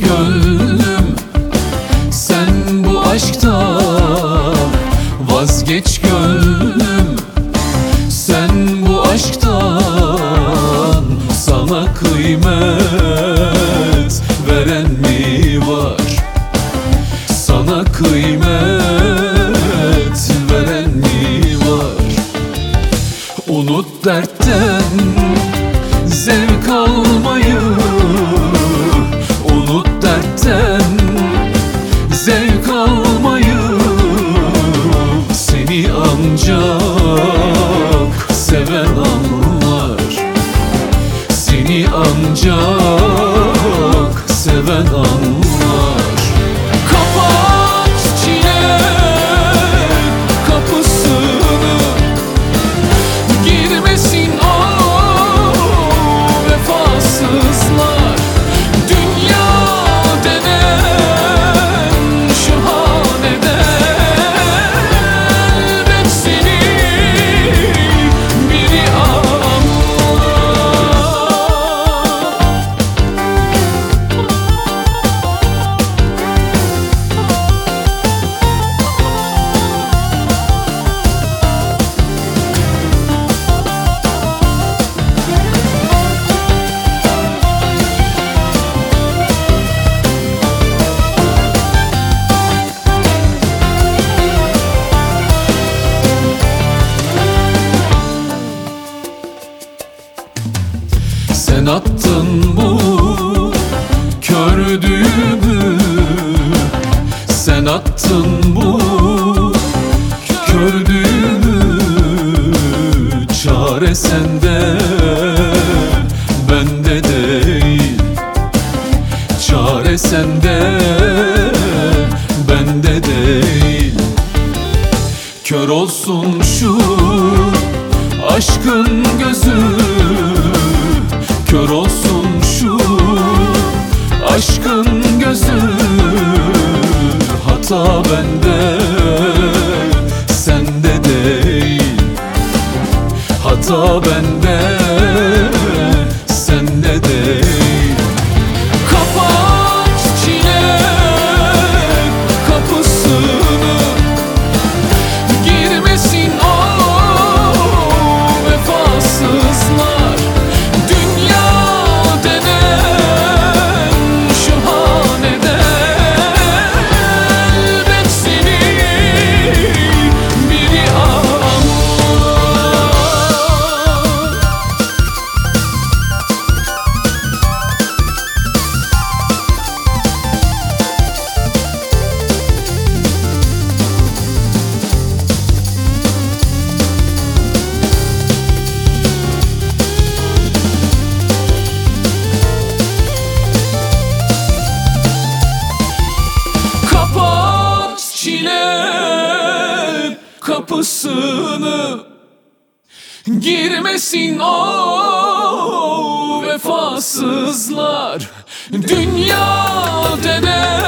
gönlüm. Sen bu aşktan vazgeç gönlüm. Sen bu aşktan sana kıymet ancak seven anlar. Seni ancak seven anlar Sen attın bu kör düğümü. Sen attın bu kör düğümü. Çare sende bende değil. Çare sende bende değil. Kör olsun Hata bende sende değil. Hata bende kapısını Girmesin o vefasızlar. Dünya denen